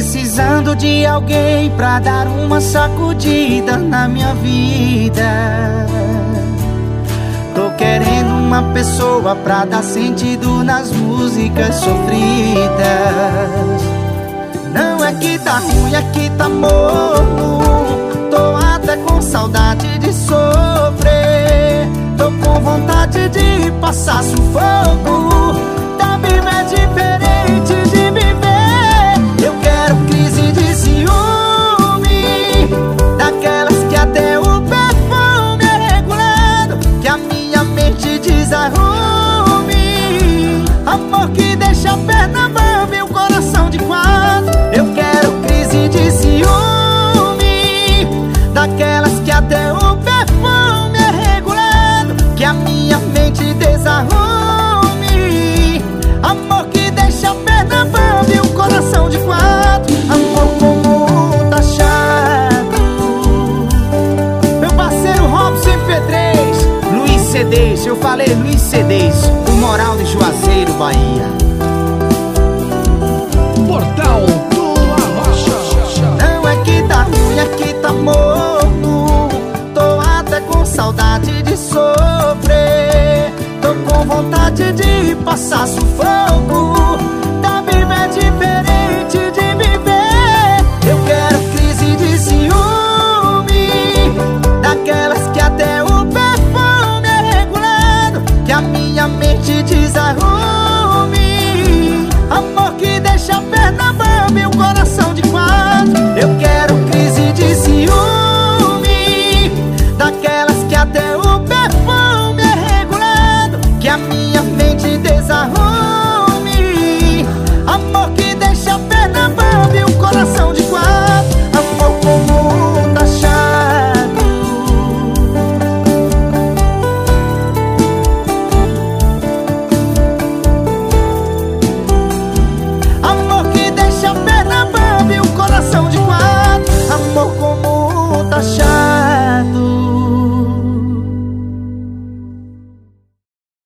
Preciso de alguém pra dar uma sacudida na minha vida. Tô querendo uma pessoa pra dar sentido nas músicas sofridas. Não é que tá ruim, é que tá morno. Tô até com saudade de sofrer. Tô com vontade de passar sufoco. Cedês, eu falei Luiz Cedês, o moral de Juazeiro, Bahia. Portal do Arrocha. Não é que tá ruim, é que tá morno. Tô até com saudade de sofrer. Tô com vontade de passar sufoco. Daquelas que